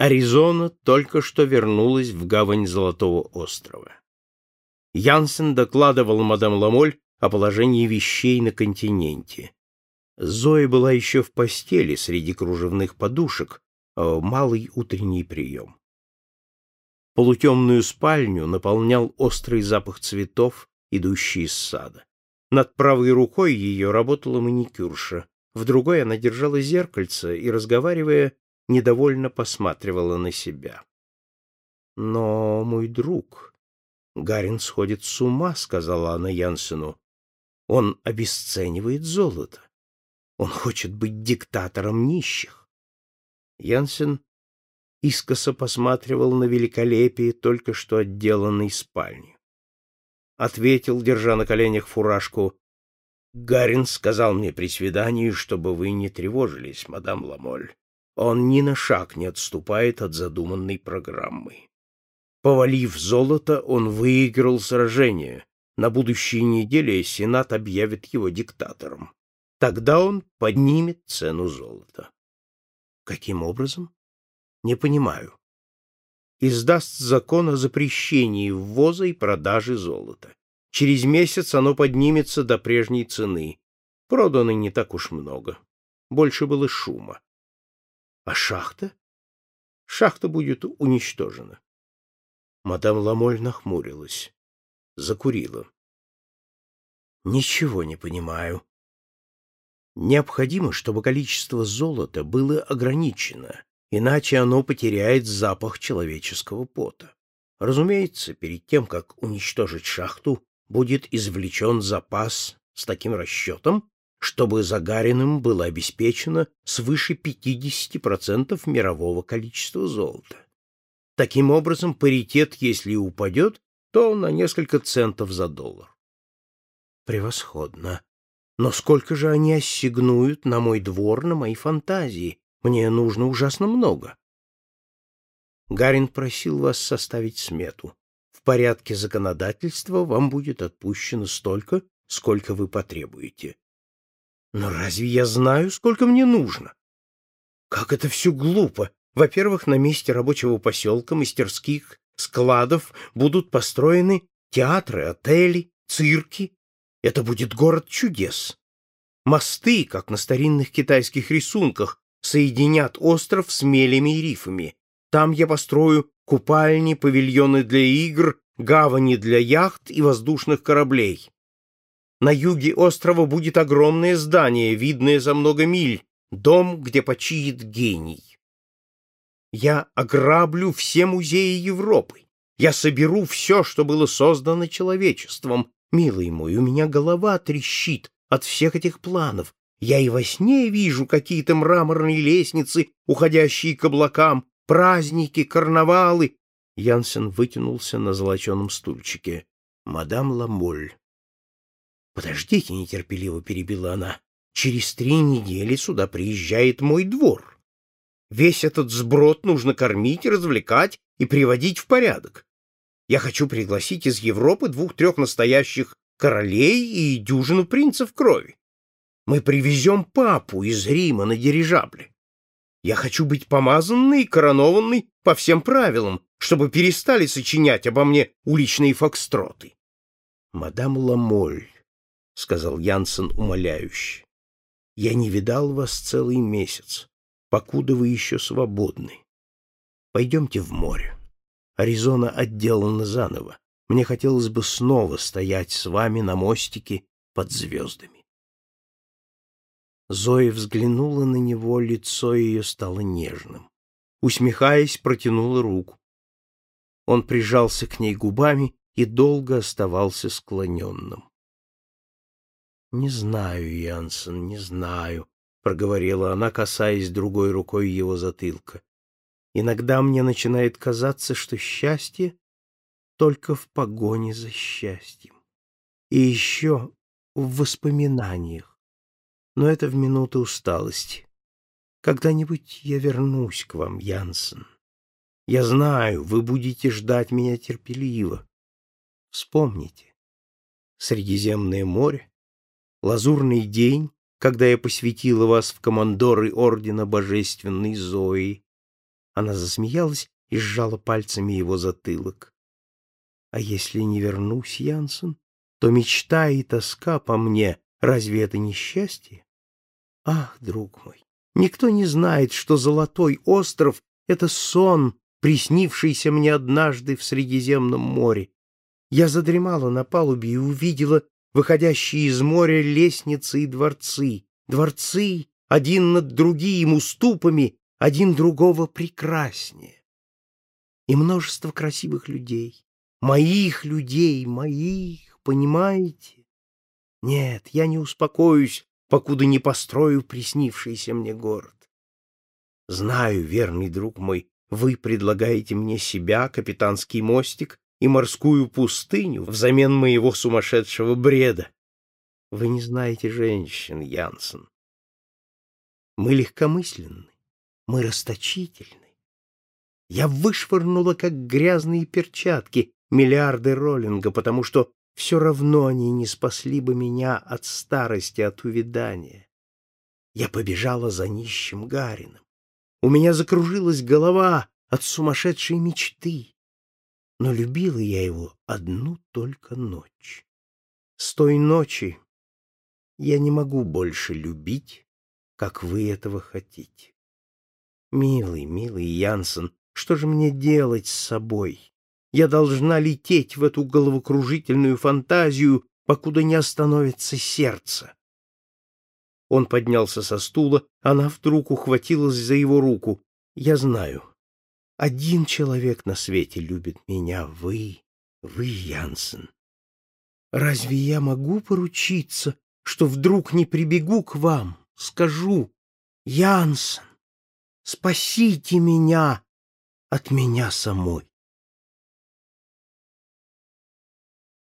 Аризона только что вернулась в гавань Золотого острова. Янсен докладывал мадам Ламоль о положении вещей на континенте. Зоя была еще в постели среди кружевных подушек, а малый утренний прием. Полутемную спальню наполнял острый запах цветов, идущий из сада. Над правой рукой ее работала маникюрша, в другой она держала зеркальце и, разговаривая, недовольно посматривала на себя. «Но, мой друг, Гарин сходит с ума», — сказала она Янсену. «Он обесценивает золото. Он хочет быть диктатором нищих». Янсен искоса посматривал на великолепие только что отделанной спальни. Ответил, держа на коленях фуражку, «Гарин сказал мне при свидании, чтобы вы не тревожились, мадам Ламоль. Он ни на шаг не отступает от задуманной программы. Повалив золото, он выиграл сражение. На будущей неделе Сенат объявит его диктатором. Тогда он поднимет цену золота. Каким образом? Не понимаю. Издаст закон о запрещении ввоза и продажи золота. Через месяц оно поднимется до прежней цены. Продано не так уж много. Больше было шума. А шахта? Шахта будет уничтожена. Мадам Ламоль нахмурилась. Закурила. Ничего не понимаю. Необходимо, чтобы количество золота было ограничено, иначе оно потеряет запах человеческого пота. Разумеется, перед тем, как уничтожить шахту, будет извлечен запас с таким расчетом, чтобы Загариным было обеспечено свыше 50% мирового количества золота. Таким образом, паритет, если и упадет, то на несколько центов за доллар. Превосходно. Но сколько же они ассигнуют на мой двор, на мои фантазии? Мне нужно ужасно много. Гарин просил вас составить смету. В порядке законодательства вам будет отпущено столько, сколько вы потребуете. Но разве я знаю, сколько мне нужно? Как это все глупо. Во-первых, на месте рабочего поселка, мастерских, складов будут построены театры, отели, цирки. Это будет город чудес. Мосты, как на старинных китайских рисунках, соединят остров с мелями и рифами. Там я построю купальни, павильоны для игр, гавани для яхт и воздушных кораблей. На юге острова будет огромное здание, видное за много миль, дом, где почиет гений. Я ограблю все музеи Европы. Я соберу все, что было создано человечеством. Милый мой, у меня голова трещит от всех этих планов. Я и во сне вижу какие-то мраморные лестницы, уходящие к облакам, праздники, карнавалы. Янсен вытянулся на золоченом стульчике. Мадам Ламоль. Подождите, нетерпеливо перебила она. Через три недели сюда приезжает мой двор. Весь этот сброд нужно кормить, развлекать и приводить в порядок. Я хочу пригласить из Европы двух-трех настоящих королей и дюжину принцев крови. Мы привезем папу из Рима на дирижабле. Я хочу быть помазанной и коронованной по всем правилам, чтобы перестали сочинять обо мне уличные фокстроты. Мадам Ламоль, — сказал Янсен умоляюще. — Я не видал вас целый месяц, покуда вы еще свободны. Пойдемте в море. Аризона отделана заново. Мне хотелось бы снова стоять с вами на мостике под звездами. Зоя взглянула на него, лицо ее стало нежным. Усмехаясь, протянула руку. Он прижался к ней губами и долго оставался склоненным. Не знаю, Янсен, не знаю, проговорила она, касаясь другой рукой его затылка. Иногда мне начинает казаться, что счастье только в погоне за счастьем. И еще в воспоминаниях. Но это в минуты усталости. Когда-нибудь я вернусь к вам, Янсен. Я знаю, вы будете ждать меня терпеливо. Вспомните. Средиземное море, лазурный день, когда я посвятила вас в командоры Ордена Божественной Зои, Она засмеялась и сжала пальцами его затылок. А если не вернусь, Янсен, то мечта и тоска по мне, разве это не счастье? Ах, друг мой, никто не знает, что Золотой остров — это сон, приснившийся мне однажды в Средиземном море. Я задремала на палубе и увидела выходящие из моря лестницы и дворцы. Дворцы один над другим уступами, один другого прекраснее. И множество красивых людей, моих людей, моих, понимаете? Нет, я не успокоюсь, покуда не построю приснившийся мне город. Знаю, верный друг мой, вы предлагаете мне себя, капитанский мостик и морскую пустыню взамен моего сумасшедшего бреда. Вы не знаете женщин, Янсен. Мы легкомысленны, мы расточительны. Я вышвырнула, как грязные перчатки, миллиарды роллинга, потому что все равно они не спасли бы меня от старости, от увядания. Я побежала за нищим Гарином. У меня закружилась голова от сумасшедшей мечты. Но любила я его одну только ночь. С той ночи я не могу больше любить, как вы этого хотите. Милый, милый Янсен, что же мне делать с собой? Я должна лететь в эту головокружительную фантазию, покуда не остановится сердце. Он поднялся со стула, она вдруг ухватилась за его руку. Я знаю. Один человек на свете любит меня, вы, вы, Янсен. Разве я могу поручиться, что вдруг не прибегу к вам, скажу, Янсен, спасите меня от меня самой?